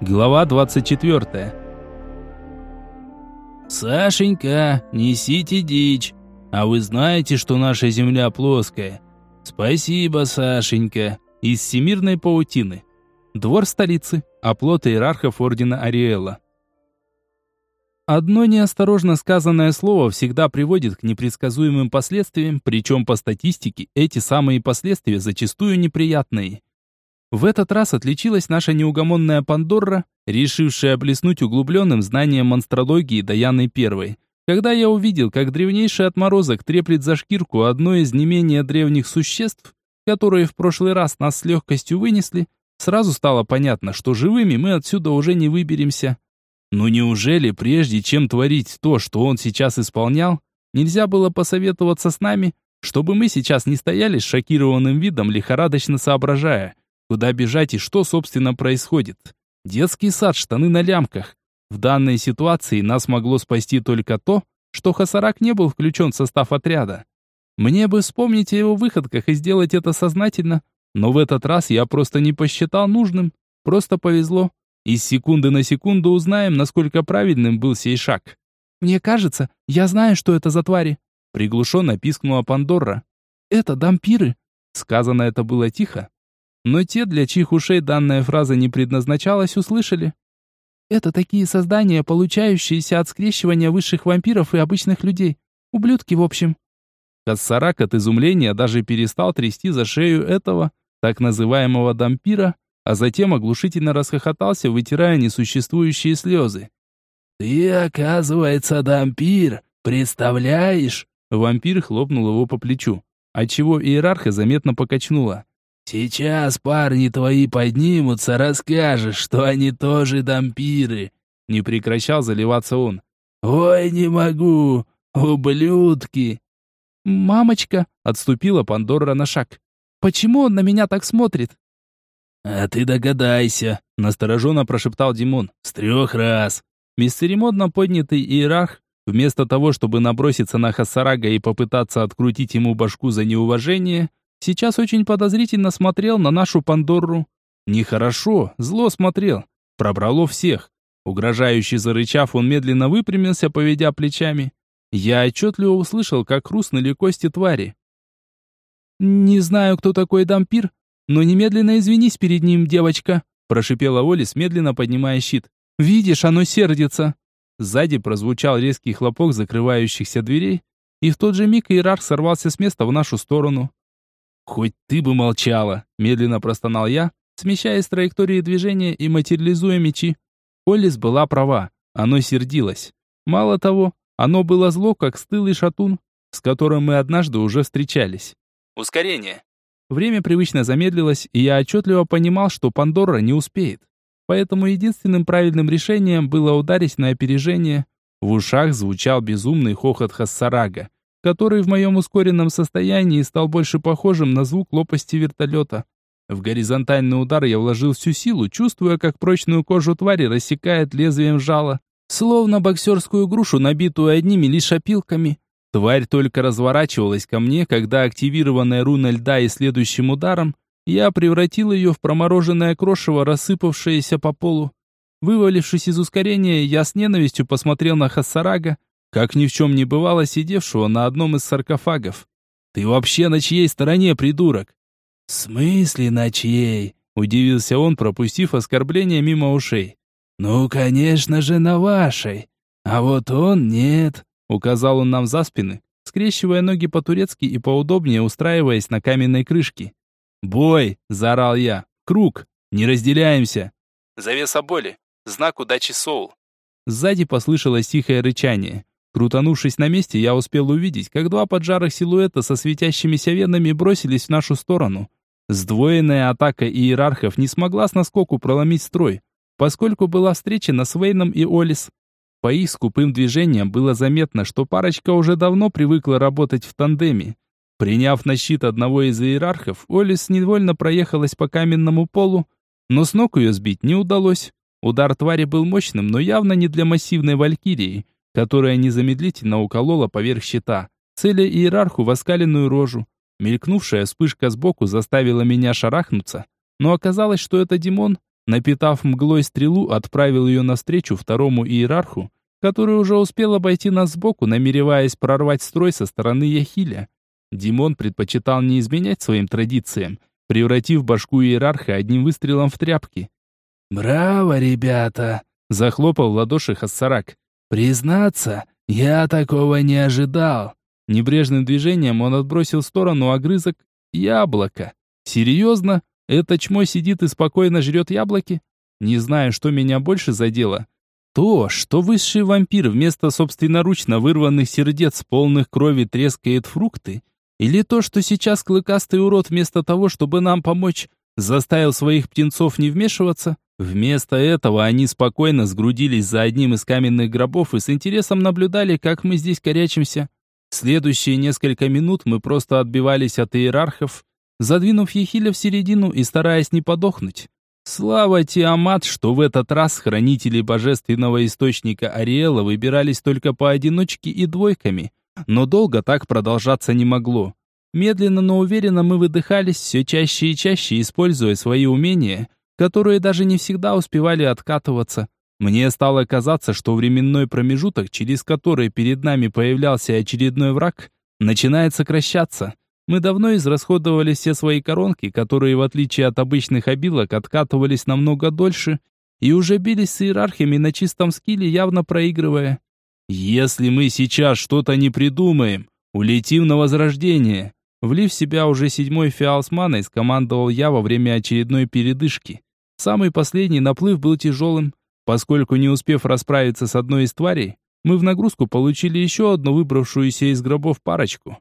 Глава 24. Сашенька, несите дичь. А вы знаете, что наша земля плоская? Спасибо, Сашенька. Из всемирной паутины. Двор столицы. Оплот иерархов ордена Ариэла. Одно неосторожно сказанное слово всегда приводит к непредсказуемым последствиям, причем по статистике эти самые последствия зачастую неприятные. В этот раз отличилась наша неугомонная Пандорра, решившая блеснуть углубленным знанием монстрологии Даяны Первой. Когда я увидел, как древнейший отморозок треплет за шкирку одно из не менее древних существ, которые в прошлый раз нас с легкостью вынесли, сразу стало понятно, что живыми мы отсюда уже не выберемся. Но неужели прежде чем творить то, что он сейчас исполнял, нельзя было посоветоваться с нами, чтобы мы сейчас не стояли с шокированным видом, лихорадочно соображая – Куда бежать и что, собственно, происходит? Детский сад, штаны на лямках. В данной ситуации нас могло спасти только то, что Хасарак не был включен в состав отряда. Мне бы вспомнить о его выходках и сделать это сознательно, но в этот раз я просто не посчитал нужным. Просто повезло. Из секунды на секунду узнаем, насколько правильным был сей шаг. «Мне кажется, я знаю, что это за твари», — приглушенно пискнула Пандора. «Это дампиры». Сказано это было тихо, но те, для чьих ушей данная фраза не предназначалась, услышали. Это такие создания, получающиеся от скрещивания высших вампиров и обычных людей. Ублюдки, в общем. Кассарак от изумления даже перестал трясти за шею этого, так называемого дампира, а затем оглушительно расхохотался, вытирая несуществующие слезы. «Ты, оказывается, дампир, представляешь?» Вампир хлопнул его по плечу, отчего иерарха заметно покачнула. «Сейчас парни твои поднимутся, расскажешь, что они тоже дампиры!» Не прекращал заливаться он. «Ой, не могу! Ублюдки!» «Мамочка!» — отступила Пандора на шаг. «Почему он на меня так смотрит?» «А ты догадайся!» — настороженно прошептал Димон. «С трех раз!» Бесцеремонно поднятый иерарх, вместо того, чтобы наброситься на Хасарага и попытаться открутить ему башку за неуважение, сейчас очень подозрительно смотрел на нашу Пандору. Нехорошо, зло смотрел. Пробрало всех. Угрожающе зарычав, он медленно выпрямился, поведя плечами. Я отчетливо услышал, как хрустнули кости твари. «Не знаю, кто такой дампир, но немедленно извинись перед ним, девочка», прошипела Олис, медленно поднимая щит. «Видишь, оно сердится». Сзади прозвучал резкий хлопок закрывающихся дверей, и в тот же миг иерарх сорвался с места в нашу сторону. «Хоть ты бы молчала!» – медленно простонал я, смещаясь с траектории движения и материализуя мечи. Олис была права, оно сердилось. Мало того, оно было зло, как стылый шатун, с которым мы однажды уже встречались. Ускорение. Время привычно замедлилось, и я отчетливо понимал, что Пандора не успеет. Поэтому единственным правильным решением было ударить на опережение. В ушах звучал безумный хохот Хассарага который в моем ускоренном состоянии стал больше похожим на звук лопасти вертолета. В горизонтальный удар я вложил всю силу, чувствуя, как прочную кожу твари рассекает лезвием жала, словно боксерскую грушу, набитую одними лишь опилками. Тварь только разворачивалась ко мне, когда активированная руна льда и следующим ударом я превратил ее в промороженное крошево, рассыпавшееся по полу. Вывалившись из ускорения, я с ненавистью посмотрел на Хассарага, как ни в чем не бывало сидевшего на одном из саркофагов. «Ты вообще на чьей стороне, придурок?» «В смысле на чьей?» – удивился он, пропустив оскорбление мимо ушей. «Ну, конечно же, на вашей. А вот он нет», – указал он нам за спины, скрещивая ноги по-турецки и поудобнее устраиваясь на каменной крышке. «Бой!» – заорал я. «Круг! Не разделяемся!» «Завеса боли! Знак удачи Соул!» Сзади послышалось тихое рычание. Крутанувшись на месте, я успел увидеть, как два поджарых силуэта со светящимися венами бросились в нашу сторону. Сдвоенная атака иерархов не смогла с наскоку проломить строй, поскольку была встречена с Вейном и Олис. По их скупым движениям было заметно, что парочка уже давно привыкла работать в тандеме. Приняв на щит одного из иерархов, Олис невольно проехалась по каменному полу, но с ног ее сбить не удалось. Удар твари был мощным, но явно не для массивной валькирии, которая незамедлительно уколола поверх щита, целя иерарху в оскаленную рожу. Мелькнувшая вспышка сбоку заставила меня шарахнуться, но оказалось, что это Димон, Напитав мглой стрелу, отправил ее навстречу второму иерарху, который уже успел обойти нас сбоку, намереваясь прорвать строй со стороны Яхиля. Димон предпочитал не изменять своим традициям, превратив башку иерарха одним выстрелом в тряпки. «Браво, ребята!» — захлопал в ладоши Хассарак. «Признаться, я такого не ожидал». Небрежным движением он отбросил в сторону огрызок яблока. «Серьезно? Это чмо сидит и спокойно жрет яблоки? Не знаю, что меня больше задело. То, что высший вампир вместо собственноручно вырванных сердец, полных крови, трескает фрукты, или то, что сейчас клыкастый урод вместо того, чтобы нам помочь, заставил своих птенцов не вмешиваться, вместо этого они спокойно сгрудились за одним из каменных гробов и с интересом наблюдали, как мы здесь корячимся. Следующие несколько минут мы просто отбивались от иерархов, задвинув Ехиля в середину и стараясь не подохнуть. Слава Тиамат, что в этот раз хранители божественного источника Ариэла выбирались только поодиночке и двойками, но долго так продолжаться не могло. Медленно, но уверенно мы выдыхались, все чаще и чаще используя свои умения, которые даже не всегда успевали откатываться. Мне стало казаться, что временной промежуток, через который перед нами появлялся очередной враг, начинает сокращаться. Мы давно израсходовали все свои коронки, которые, в отличие от обычных обилок, откатывались намного дольше, и уже бились с иерархиями на чистом скилле, явно проигрывая. «Если мы сейчас что-то не придумаем, улетим на возрождение!» Влив в себя уже седьмой фиал с маной, скомандовал я во время очередной передышки. Самый последний наплыв был тяжелым, поскольку не успев расправиться с одной из тварей, мы в нагрузку получили еще одну выбравшуюся из гробов парочку.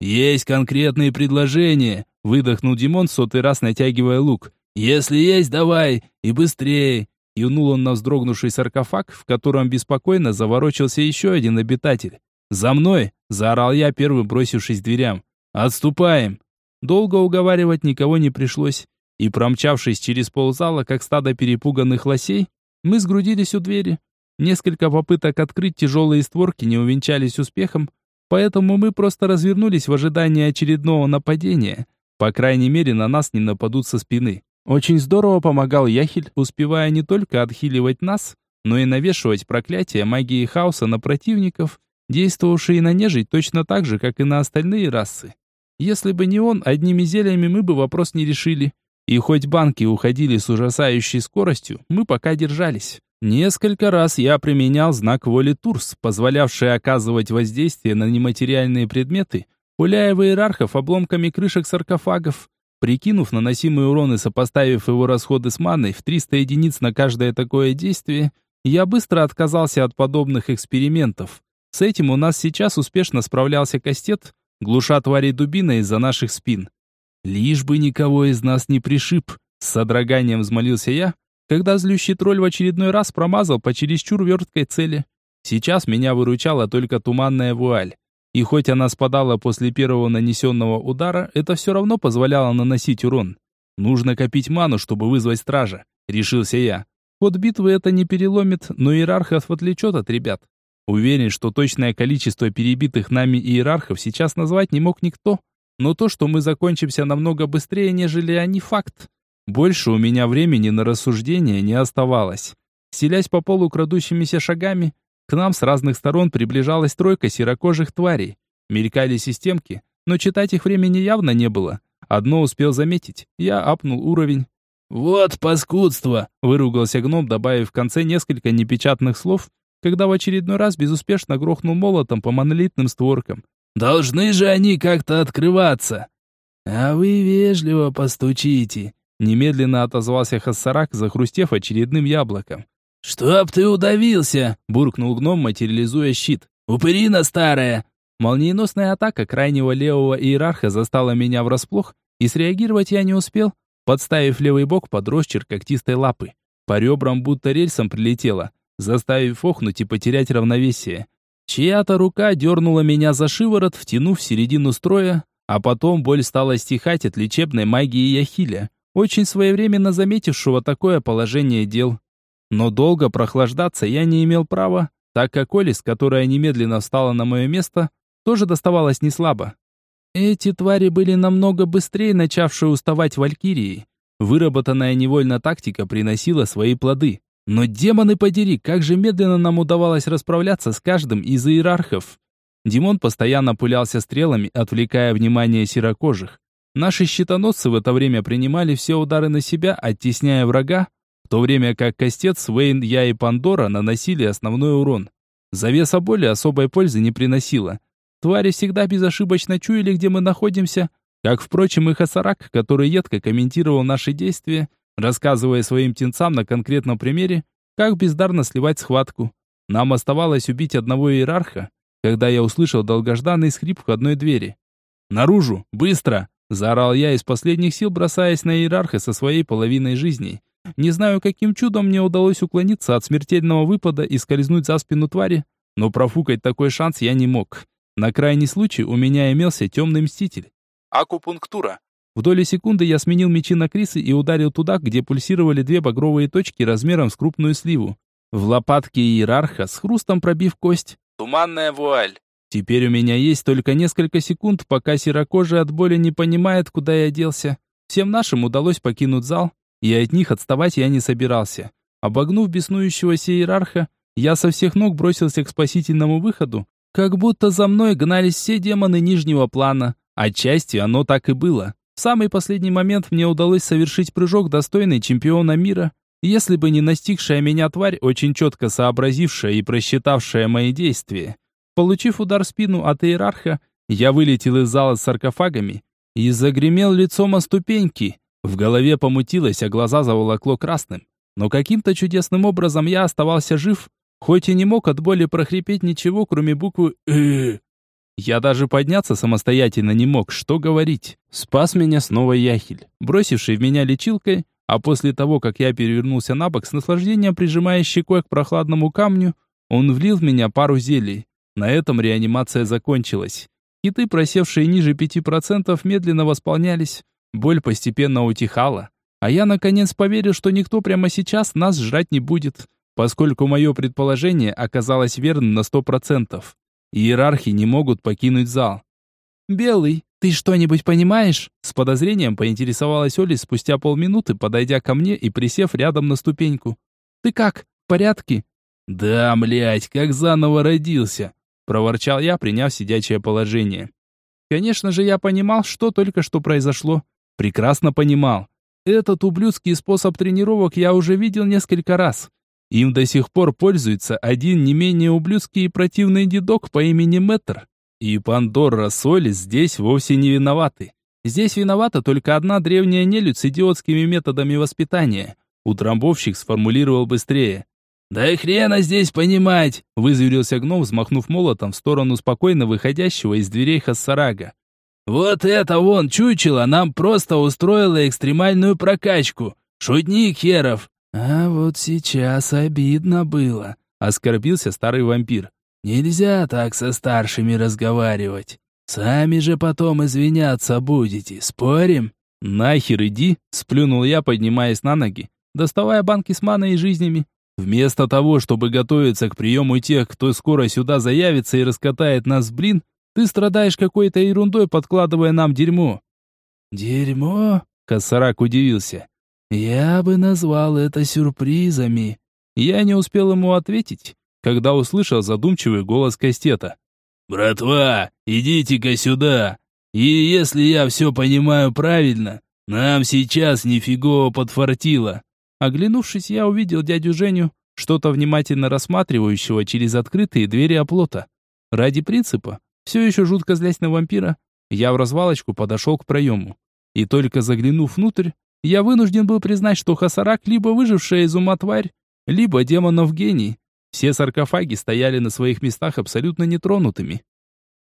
«Есть конкретные предложения», — выдохнул Димон, сотый раз натягивая лук. «Если есть, давай, и быстрее!» Юнул он на вздрогнувший саркофаг, в котором беспокойно заворочился еще один обитатель. «За мной!» — заорал я, первым бросившись к дверям. «Отступаем!» Долго уговаривать никого не пришлось, и, промчавшись через ползала, как стадо перепуганных лосей, мы сгрудились у двери. Несколько попыток открыть тяжелые створки не увенчались успехом, Поэтому мы просто развернулись в ожидании очередного нападения. По крайней мере, на нас не нападут со спины. Очень здорово помогал Яхель, успевая не только отхиливать нас, но и навешивать проклятия магии хаоса на противников, действовавшие на нежить точно так же, как и на остальные расы. Если бы не он, одними зельями мы бы вопрос не решили. И хоть банки уходили с ужасающей скоростью, мы пока держались. Несколько раз я применял знак воли Турс, позволявший оказывать воздействие на нематериальные предметы, пуляя в иерархов обломками крышек саркофагов. Прикинув наносимый урон и сопоставив его расходы с маной в 300 единиц на каждое такое действие, я быстро отказался от подобных экспериментов. С этим у нас сейчас успешно справлялся Кастет, глуша твари дубина из-за наших спин. Лишь бы никого из нас не пришиб, с содроганием взмолился я, когда злющий тролль в очередной раз промазал по чересчур верткой цели. Сейчас меня выручала только туманная вуаль. И хоть она спадала после первого нанесенного удара, это все равно позволяло наносить урон. Нужно копить ману, чтобы вызвать стража, решился я. Ход битвы это не переломит, но иерархов отвлечет от ребят. Уверен, что точное количество перебитых нами иерархов сейчас назвать не мог никто, но то, что мы закончимся намного быстрее, нежели они, факт. Больше у меня времени на рассуждения не оставалось. Селясь по полу крадущимися шагами, к нам с разных сторон приближалась тройка серокожих тварей. Мелькали системки, но читать их времени явно не было. Одно успел заметить. Я апнул уровень. «Вот паскудство!» — выругался гном, добавив в конце несколько непечатных слов, когда в очередной раз безуспешно грохнул молотом по монолитным створкам. «Должны же они как-то открываться!» «А вы вежливо постучите!» Немедленно отозвался Хассарак, захрустев очередным яблоком. «Чтоб ты удавился!» — буркнул гном, материализуя щит. «Упырина старая!» Молниеносная атака крайнего левого иерарха застала меня врасплох, и среагировать я не успел, подставив левый бок под росчерк когтистой лапы. По ребрам будто рельсом прилетела, заставив охнуть и потерять равновесие. Чья-то рука дернула меня за шиворот, втянув в середину строя, а потом боль стала стихать от лечебной магии Яхиля очень своевременно заметившего такое положение дел. Но долго прохлаждаться я не имел права, так как Олис, которая немедленно встала на мое место, тоже доставалась не слабо. Эти твари были намного быстрее начавшие уставать валькирии. Выработанная невольно тактика приносила свои плоды. Но демоны подери, как же медленно нам удавалось расправляться с каждым из иерархов. Димон постоянно пулялся стрелами, отвлекая внимание серокожих. Наши щитоносцы в это время принимали все удары на себя, оттесняя врага, в то время как Костец, Вейн, я и Пандора наносили основной урон. Завеса боли особой пользы не приносила. Твари всегда безошибочно чуяли, где мы находимся, как, впрочем, и Хасарак, который едко комментировал наши действия, рассказывая своим тенцам на конкретном примере, как бездарно сливать схватку. Нам оставалось убить одного иерарха, когда я услышал долгожданный скрип входной двери. «Наружу! Быстро!» – заорал я из последних сил, бросаясь на иерарха со своей половиной жизни. Не знаю, каким чудом мне удалось уклониться от смертельного выпада и скользнуть за спину твари, но профукать такой шанс я не мог. На крайний случай у меня имелся темный мститель. Акупунктура. В доли секунды я сменил мечи на Крисы и ударил туда, где пульсировали две багровые точки размером с крупную сливу. В лопатке иерарха с хрустом пробив кость. Туманная вуаль. Теперь у меня есть только несколько секунд, пока серокожий от боли не понимает, куда я делся. Всем нашим удалось покинуть зал, и от них отставать я не собирался. Обогнув беснующегося иерарха, я со всех ног бросился к спасительному выходу, как будто за мной гнались все демоны нижнего плана. Отчасти оно так и было. В самый последний момент мне удалось совершить прыжок достойный чемпиона мира, если бы не настигшая меня тварь, очень четко сообразившая и просчитавшая мои действия. Получив удар в спину от иерарха, я вылетел из зала с саркофагами и загремел лицом о ступеньки. В голове помутилось, а глаза заволокло красным. Но каким-то чудесным образом я оставался жив, хоть и не мог от боли прохрипеть ничего, кроме буквы «э». Я даже подняться самостоятельно не мог, что говорить. Спас меня снова Яхель, бросивший в меня лечилкой, а после того, как я перевернулся на бок с наслаждением прижимая щекой к прохладному камню, он влил в меня пару зелий. На этом реанимация закончилась. Киты, просевшие ниже 5%, медленно восполнялись. Боль постепенно утихала. А я наконец поверил, что никто прямо сейчас нас жрать не будет, поскольку мое предположение оказалось верным на 100%. Иерархи не могут покинуть зал. «Белый, ты что-нибудь понимаешь?» С подозрением поинтересовалась Оля спустя полминуты, подойдя ко мне и присев рядом на ступеньку. «Ты как, в порядке?» «Да, млять, как заново родился!» Проворчал я, приняв сидячее положение. Конечно же, я понимал, что только что произошло. Прекрасно понимал. Этот ублюдский способ тренировок я уже видел несколько раз. Им до сих пор пользуется один не менее ублюдский и противный дедок по имени Мэтр. И Пандора Солис здесь вовсе не виноваты. Здесь виновата только одна древняя нелюдь с идиотскими методами воспитания. Утрамбовщик сформулировал быстрее. «Да и хрена здесь понимать!» – вызверился гном, взмахнув молотом в сторону спокойно выходящего из дверей Хассарага. «Вот это вон чучело нам просто устроило экстремальную прокачку! Шутник херов! «А вот сейчас обидно было», — оскорбился старый вампир. «Нельзя так со старшими разговаривать. Сами же потом извиняться будете, спорим?» «Нахер иди», — сплюнул я, поднимаясь на ноги, доставая банки с маной и жизнями. «Вместо того, чтобы готовиться к приему тех, кто скоро сюда заявится и раскатает нас, блин, ты страдаешь какой-то ерундой, подкладывая нам дерьмо». «Дерьмо?» — Косарак удивился. «Я бы назвал это сюрпризами». Я не успел ему ответить, когда услышал задумчивый голос Кастета. «Братва, идите-ка сюда. И если я все понимаю правильно, нам сейчас нифигово подфартило». Оглянувшись, я увидел дядю Женю, что-то внимательно рассматривающего через открытые двери оплота. Ради принципа, все еще жутко злясь на вампира, я в развалочку подошел к проему. И только заглянув внутрь, я вынужден был признать, что Хасарак либо выжившая из ума тварь, либо демонов гений. Все саркофаги стояли на своих местах абсолютно нетронутыми.